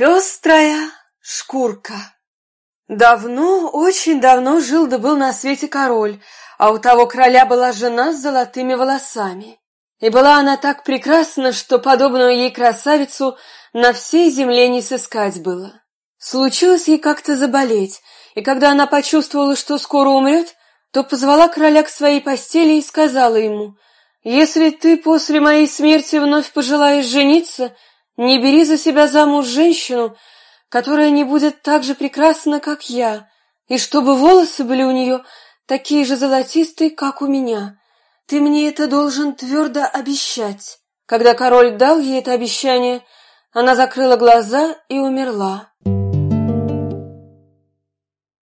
Пестрая шкурка. Давно, очень давно жил да был на свете король, а у того короля была жена с золотыми волосами. И была она так прекрасна, что подобную ей красавицу на всей земле не сыскать было. Случилось ей как-то заболеть, и когда она почувствовала, что скоро умрет, то позвала короля к своей постели и сказала ему, «Если ты после моей смерти вновь пожелаешь жениться, — не бери за себя замуж женщину, которая не будет так же прекрасна, как я, и чтобы волосы были у нее такие же золотистые, как у меня. Ты мне это должен твердо обещать. Когда король дал ей это обещание, она закрыла глаза и умерла.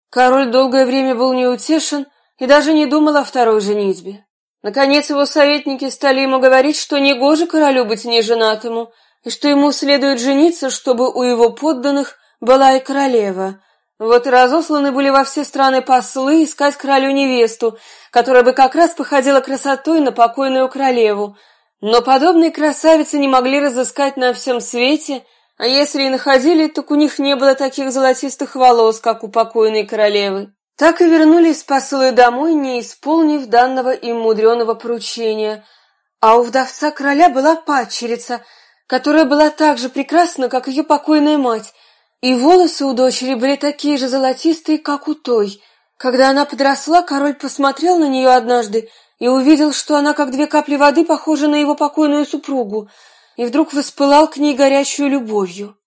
Король долгое время был неутешен и даже не думал о второй женитьбе. Наконец его советники стали ему говорить, что негоже королю быть неженатому, и что ему следует жениться, чтобы у его подданных была и королева. Вот и разосланы были во все страны послы искать королю невесту, которая бы как раз походила красотой на покойную королеву. Но подобные красавицы не могли разыскать на всем свете, а если и находили, так у них не было таких золотистых волос, как у покойной королевы. Так и вернулись послы домой, не исполнив данного им мудреного поручения. А у вдовца короля была падчерица — которая была так же прекрасна, как ее покойная мать, и волосы у дочери были такие же золотистые, как у той. Когда она подросла, король посмотрел на нее однажды и увидел, что она, как две капли воды, похожа на его покойную супругу, и вдруг воспылал к ней горячую любовью.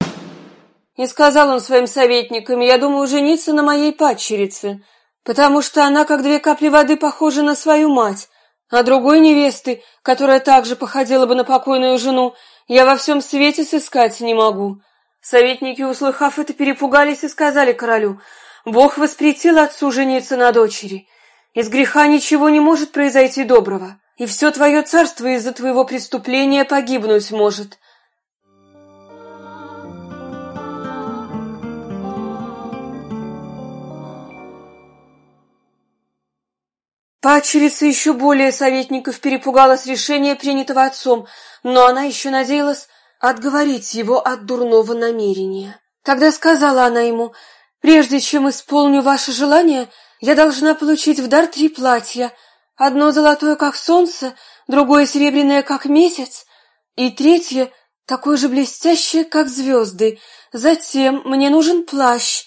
И сказал он своим советникам, я думаю жениться на моей падчерице, потому что она, как две капли воды, похожа на свою мать, а другой невесты, которая также походила бы на покойную жену, я во всем свете сыскать не могу. Советники, услыхав это, перепугались и сказали королю, Бог воспретил отцу жениться на дочери. Из греха ничего не может произойти доброго, и все твое царство из-за твоего преступления погибнуть может. Пачерица еще более советников перепугалась решения, принятого отцом, но она еще надеялась отговорить его от дурного намерения. Тогда сказала она ему, «Прежде чем исполню ваше желание, я должна получить в дар три платья, одно золотое, как солнце, другое серебряное, как месяц, и третье такое же блестящее, как звезды. Затем мне нужен плащ,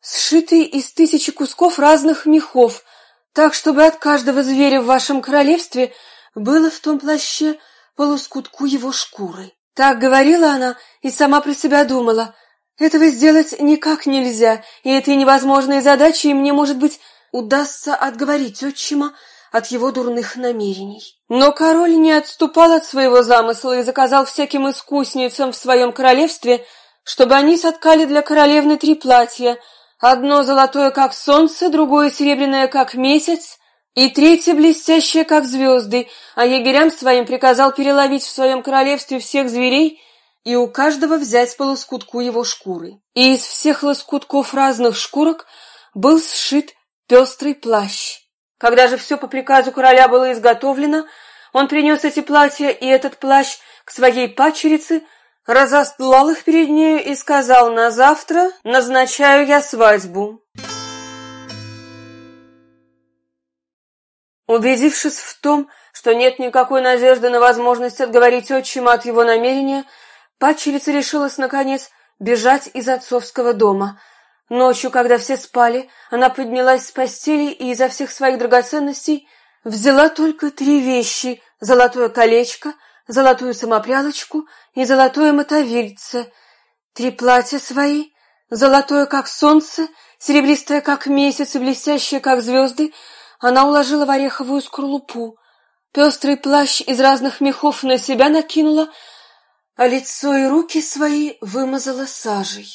сшитый из тысячи кусков разных мехов, так, чтобы от каждого зверя в вашем королевстве было в том плаще по лоскутку его шкуры. Так говорила она и сама про себя думала. Этого сделать никак нельзя, и этой невозможной задачей мне, может быть, удастся отговорить отчима от его дурных намерений. Но король не отступал от своего замысла и заказал всяким искусницам в своем королевстве, чтобы они соткали для королевны три платья — Одно золотое, как солнце, другое серебряное, как месяц, и третье блестящее, как звезды, а егерям своим приказал переловить в своем королевстве всех зверей и у каждого взять по лоскутку его шкуры. И из всех лоскутков разных шкурок был сшит пестрый плащ. Когда же все по приказу короля было изготовлено, он принес эти платья и этот плащ к своей падчерице, разостлал их перед нею и сказал, на завтра назначаю я свадьбу. Убедившись в том, что нет никакой надежды на возможность отговорить отчима от его намерения, падчерица решилась, наконец, бежать из отцовского дома. Ночью, когда все спали, она поднялась с постели и изо всех своих драгоценностей взяла только три вещи — золотое колечко — золотую самопрялочку и золотое мотовильце, три платья свои, золотое, как солнце, серебристое, как месяц и блестящее, как звезды, она уложила в ореховую скорлупу. Пестрый плащ из разных мехов на себя накинула, а лицо и руки свои вымазала сажей.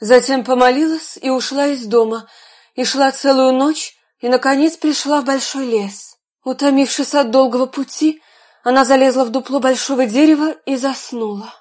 Затем помолилась и ушла из дома, и шла целую ночь, и, наконец, пришла в большой лес. Утомившись от долгого пути, она залезла в дупло большого дерева и заснула.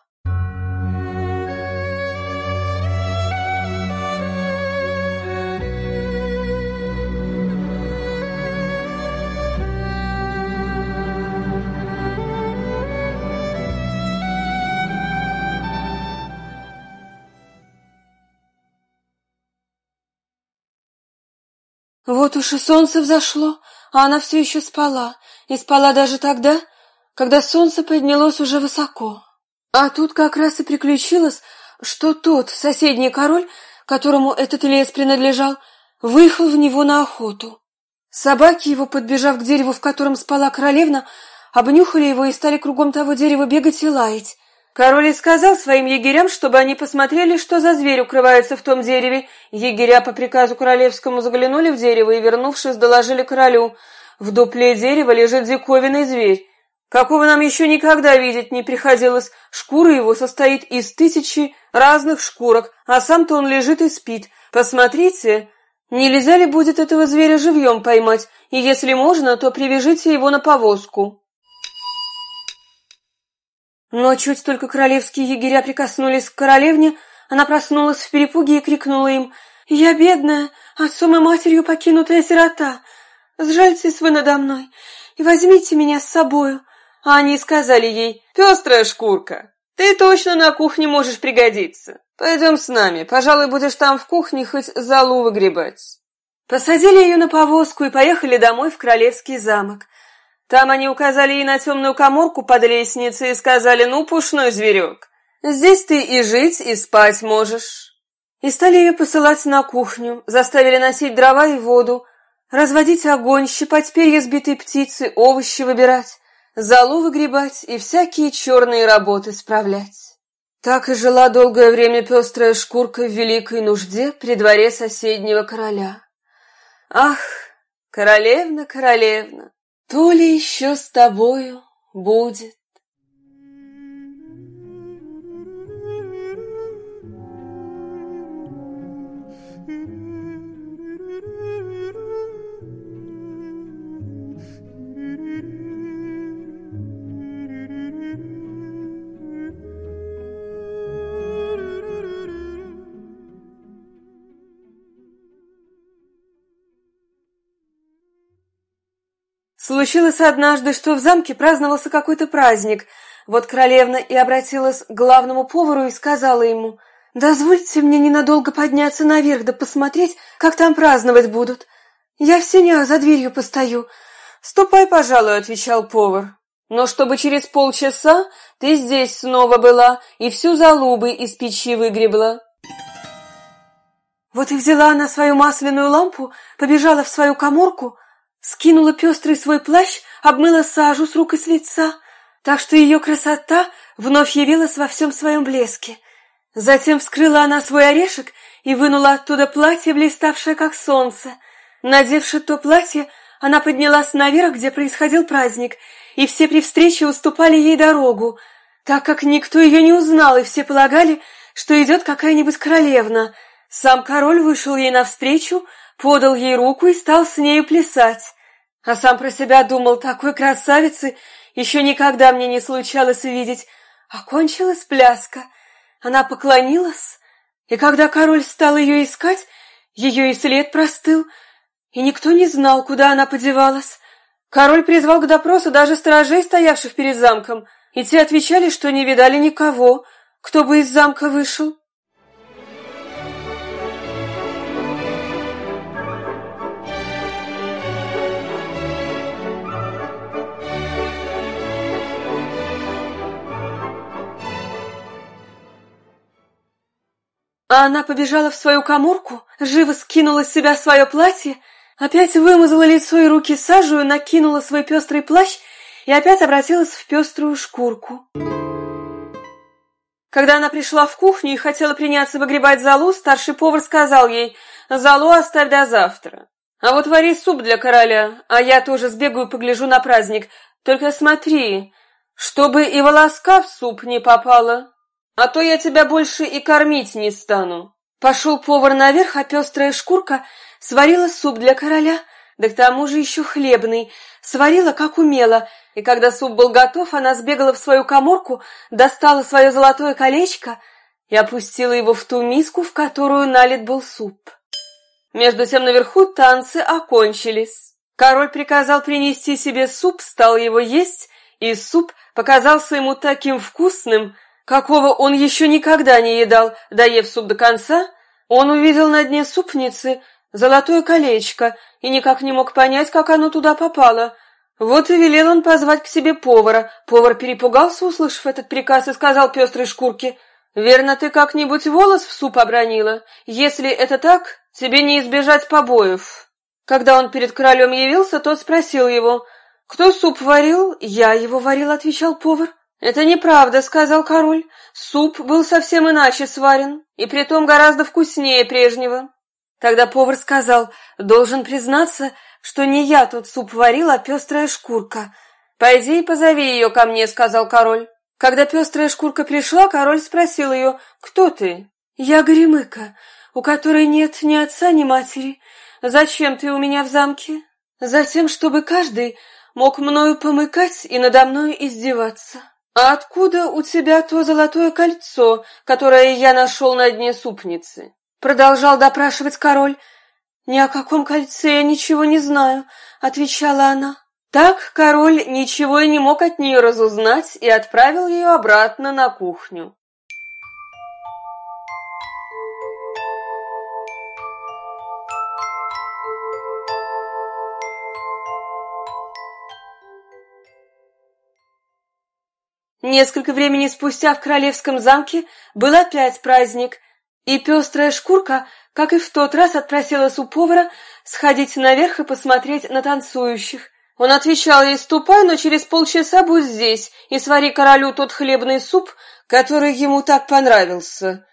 Вот уж и солнце взошло, а она все еще спала, и спала даже тогда, когда солнце поднялось уже высоко. А тут как раз и приключилось, что тот соседний король, которому этот лес принадлежал, выехал в него на охоту. Собаки его, подбежав к дереву, в котором спала королевна, обнюхали его и стали кругом того дерева бегать и лаять. Король и сказал своим егерям, чтобы они посмотрели, что за зверь укрывается в том дереве. Егеря по приказу королевскому заглянули в дерево и, вернувшись, доложили королю. В дупле дерева лежит диковинный зверь. Какого нам еще никогда видеть не приходилось. Шкура его состоит из тысячи разных шкурок, а сам-то он лежит и спит. Посмотрите, нельзя ли будет этого зверя живьем поймать, и если можно, то привяжите его на повозку. Но чуть только королевские егеря прикоснулись к королевне, она проснулась в перепуге и крикнула им «Я бедная, отцом и матерью покинутая сирота! Сжальтесь вы надо мной и возьмите меня с собою!» А они сказали ей «Пестрая шкурка, ты точно на кухне можешь пригодиться. Пойдем с нами, пожалуй, будешь там в кухне хоть залу выгребать». Посадили ее на повозку и поехали домой в королевский замок. Там они указали ей на темную коморку под лестницей и сказали, ну, пушной зверек, здесь ты и жить, и спать можешь. И стали ее посылать на кухню, заставили носить дрова и воду, разводить огонь, щипать перья сбитой птицы, овощи выбирать, залу выгребать и всякие черные работы справлять. Так и жила долгое время пестрая шкурка в великой нужде при дворе соседнего короля. Ах, королевна, королевна, то ли еще с тобою будет. Случилось однажды, что в замке праздновался какой-то праздник. Вот королевна и обратилась к главному повару и сказала ему, «Дозвольте мне ненадолго подняться наверх да посмотреть, как там праздновать будут. Я в сенях за дверью постою». «Ступай, пожалуй», — отвечал повар. «Но чтобы через полчаса ты здесь снова была и всю залубы из печи выгребла». Вот и взяла она свою масляную лампу, побежала в свою коморку, Скинула пестрый свой плащ, обмыла сажу с рук и с лица, так что ее красота вновь явилась во всем своем блеске. Затем вскрыла она свой орешек и вынула оттуда платье, блиставшее как солнце. Надевши то платье, она поднялась наверх, где происходил праздник, и все при встрече уступали ей дорогу, так как никто ее не узнал, и все полагали, что идет какая-нибудь королевна. Сам король вышел ей навстречу, подал ей руку и стал с нею плясать. А сам про себя думал, такой красавицы еще никогда мне не случалось увидеть. Окончилась пляска. Она поклонилась, и когда король стал ее искать, ее и след простыл, и никто не знал, куда она подевалась. Король призвал к допросу даже сторожей, стоявших перед замком, и те отвечали, что не видали никого, кто бы из замка вышел. А она побежала в свою коморку, живо скинула с себя свое платье, опять вымазала лицо и руки сажей, накинула свой пестрый плащ и опять обратилась в пеструю шкурку. Когда она пришла в кухню и хотела приняться выгребать залу, старший повар сказал ей, «Залу оставь до завтра. А вот вари суп для короля, а я тоже сбегаю погляжу на праздник. Только смотри, чтобы и волоска в суп не попало» а то я тебя больше и кормить не стану. Пошел повар наверх, а пестрая шкурка сварила суп для короля, да к тому же еще хлебный, сварила как умела, и когда суп был готов, она сбегала в свою коморку, достала свое золотое колечко и опустила его в ту миску, в которую налит был суп. Между тем наверху танцы окончились. Король приказал принести себе суп, стал его есть, и суп показался ему таким вкусным, какого он еще никогда не едал, доев суп до конца, он увидел на дне супницы золотое колечко и никак не мог понять, как оно туда попало. Вот и велел он позвать к себе повара. Повар перепугался, услышав этот приказ, и сказал пестрой шкурке, «Верно, ты как-нибудь волос в суп обронила? Если это так, тебе не избежать побоев». Когда он перед королем явился, тот спросил его, «Кто суп варил?» «Я его варил», — отвечал повар. «Это неправда», — сказал король. «Суп был совсем иначе сварен, и притом гораздо вкуснее прежнего». Тогда повар сказал, «Должен признаться, что не я тут суп варил, а пестрая шкурка». «Пойди и позови ее ко мне», — сказал король. Когда пестрая шкурка пришла, король спросил ее, «Кто ты?» «Я Горемыка, у которой нет ни отца, ни матери. Зачем ты у меня в замке?» «Затем, чтобы каждый мог мною помыкать и надо мною издеваться». «А откуда у тебя то золотое кольцо, которое я нашел на дне супницы?» Продолжал допрашивать король. «Ни о каком кольце я ничего не знаю», — отвечала она. Так король ничего и не мог от нее разузнать и отправил ее обратно на кухню. Несколько времени спустя в королевском замке был опять праздник, и пестрая шкурка, как и в тот раз, отпросилась у повара сходить наверх и посмотреть на танцующих. Он отвечал ей, ступай, но через полчаса будь здесь и свари королю тот хлебный суп, который ему так понравился.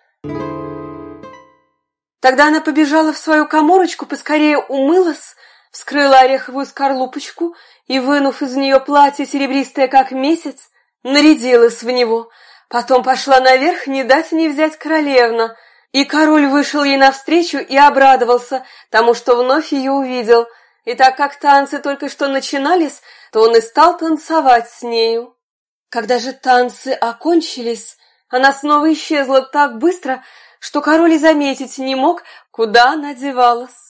Тогда она побежала в свою коморочку, поскорее умылась, вскрыла ореховую скорлупочку и, вынув из нее платье серебристое, как месяц, нарядилась в него. Потом пошла наверх, не дать не взять королевна. И король вышел ей навстречу и обрадовался тому, что вновь ее увидел. И так как танцы только что начинались, то он и стал танцевать с нею. Когда же танцы окончились, она снова исчезла так быстро, что король и заметить не мог, куда она девалась.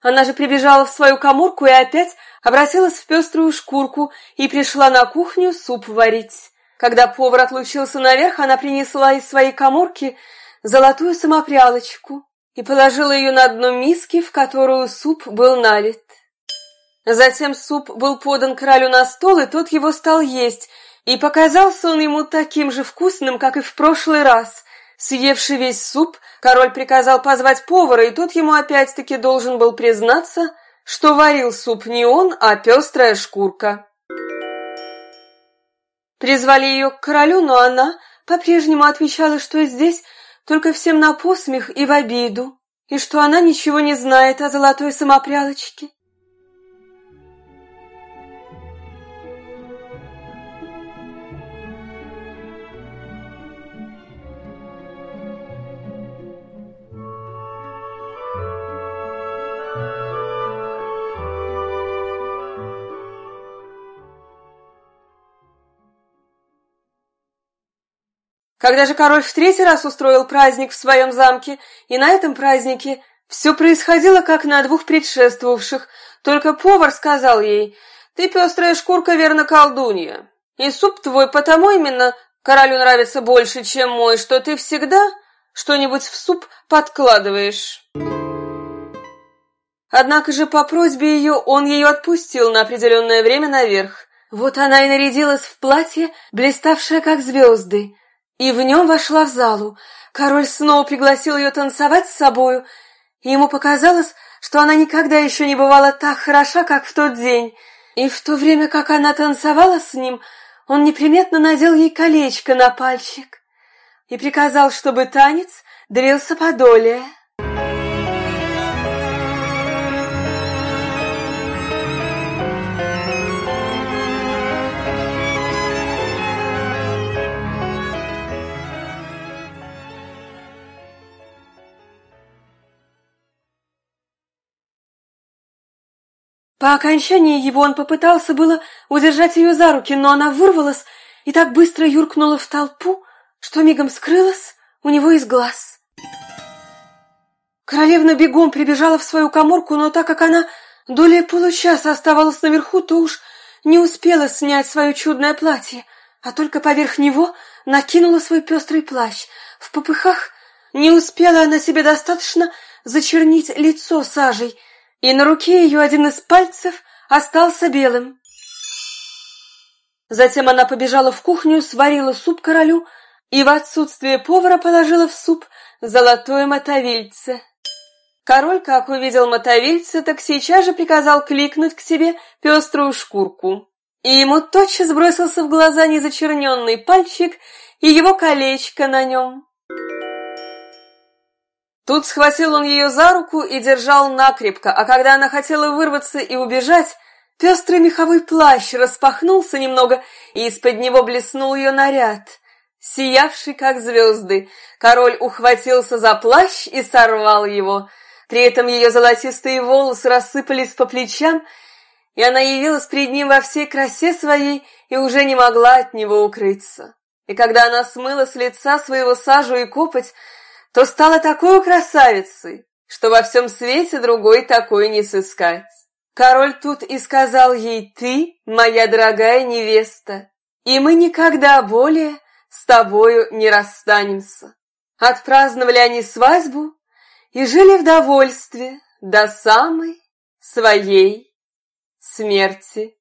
Она же прибежала в свою коморку и опять обратилась в пеструю шкурку и пришла на кухню суп варить. Когда повар отлучился наверх, она принесла из своей коморки золотую самопрялочку и положила ее на дно миски, в которую суп был налит. Затем суп был подан королю на стол, и тот его стал есть, и показался он ему таким же вкусным, как и в прошлый раз. Съевший весь суп, король приказал позвать повара, и тот ему опять-таки должен был признаться, что варил суп не он, а пестрая шкурка. Призвали ее к королю, но она по-прежнему отвечала, что здесь только всем на посмех и в обиду, и что она ничего не знает о золотой самопрялочке. Когда же король в третий раз устроил праздник в своем замке, и на этом празднике все происходило, как на двух предшествовавших, только повар сказал ей, «Ты, пестрая шкурка, верно колдунья, и суп твой потому именно королю нравится больше, чем мой, что ты всегда что-нибудь в суп подкладываешь». Однако же по просьбе ее он ее отпустил на определенное время наверх. Вот она и нарядилась в платье, блиставшее как звезды, и в нем вошла в залу. Король снова пригласил ее танцевать с собою, и ему показалось, что она никогда еще не бывала так хороша, как в тот день. И в то время, как она танцевала с ним, он неприметно надел ей колечко на пальчик и приказал, чтобы танец длился подолее. По окончании его он попытался было удержать ее за руки, но она вырвалась и так быстро юркнула в толпу, что мигом скрылась у него из глаз. Королевна бегом прибежала в свою коморку, но так как она долей получаса оставалась наверху, то уж не успела снять свое чудное платье, а только поверх него накинула свой пестрый плащ. В попыхах Не успела она себе достаточно зачернить лицо сажей, и на руке ее один из пальцев остался белым. Затем она побежала в кухню, сварила суп королю и в отсутствие повара положила в суп золотое мотовильце. Король, как увидел мотовильце, так сейчас же приказал кликнуть к себе пеструю шкурку. И ему тотчас бросился в глаза незачерненный пальчик и его колечко на нем. Тут схватил он ее за руку и держал накрепко, а когда она хотела вырваться и убежать, пестрый меховой плащ распахнулся немного, и из-под него блеснул ее наряд, сиявший как звезды. Король ухватился за плащ и сорвал его. При этом ее золотистые волосы рассыпались по плечам, и она явилась перед ним во всей красе своей и уже не могла от него укрыться. И когда она смыла с лица своего сажу и копоть, то стала такой красавицей, что во всем свете другой такой не сыскать. Король тут и сказал ей, ты, моя дорогая невеста, и мы никогда более с тобою не расстанемся. Отпраздновали они свадьбу и жили в довольстве до самой своей смерти.